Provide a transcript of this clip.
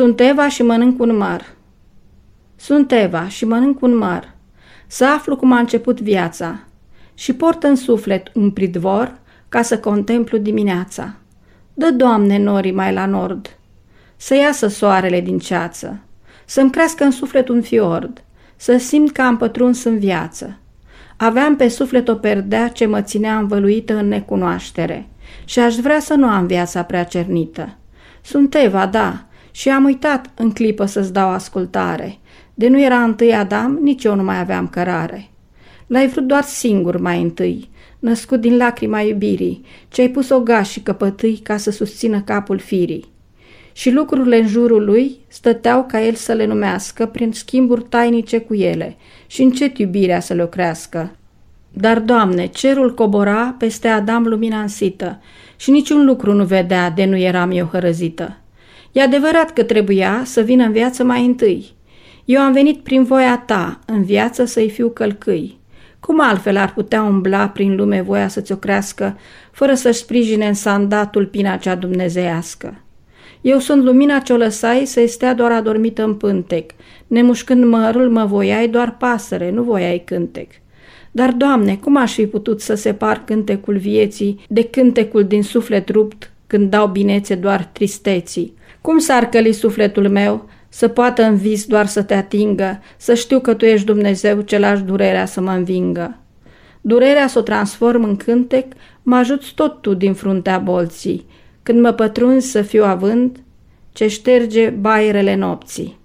Sunt Eva și mănânc un măr. Sunt Eva și mănânc un măr. Să aflu cum a început viața. Și port în suflet un pridvor ca să contemplu dimineața. Dă, Doamne, norii mai la nord. Să iasă soarele din ceață. Să-mi crească în suflet un fiord. Să simt că am pătruns în viață. Aveam pe suflet o perdea ce mă ținea învăluită în necunoaștere și aș vrea să nu am viața prea cernită. Sunt Eva, da, și am uitat în clipă să-ți dau ascultare. De nu era întâi Adam, nici eu nu mai aveam cărare. L-ai vrut doar singur mai întâi, născut din lacrima iubirii, ce ai pus o gaș căpătâi ca să susțină capul firii. Și lucrurile în jurul lui stăteau ca el să le numească prin schimburi tainice cu ele și încet iubirea să le crească. Dar, Doamne, cerul cobora peste Adam lumina însită și niciun lucru nu vedea de nu eram eu hărăzită. E adevărat că trebuia să vină în viață mai întâi. Eu am venit prin voia ta, în viață să-i fiu călcâi. Cum altfel ar putea umbla prin lume voia să-ți o crească, fără să-și sprijine în sandatul pina cea dumnezeiască? Eu sunt lumina ce-o lăsai să stea doar adormită în pântec. Nemușcând mărul, mă voiai doar pasăre, nu voiai cântec. Dar, Doamne, cum aș fi putut să separ cântecul vieții de cântecul din suflet rupt când dau binețe doar tristeții? Cum s-ar căli sufletul meu să poată în vis doar să te atingă, să știu că Tu ești Dumnezeu ce lași durerea să mă învingă? Durerea să o transform în cântec, mă ajuți tot Tu din fruntea bolții, când mă pătrunzi să fiu având, ce șterge bairele nopții.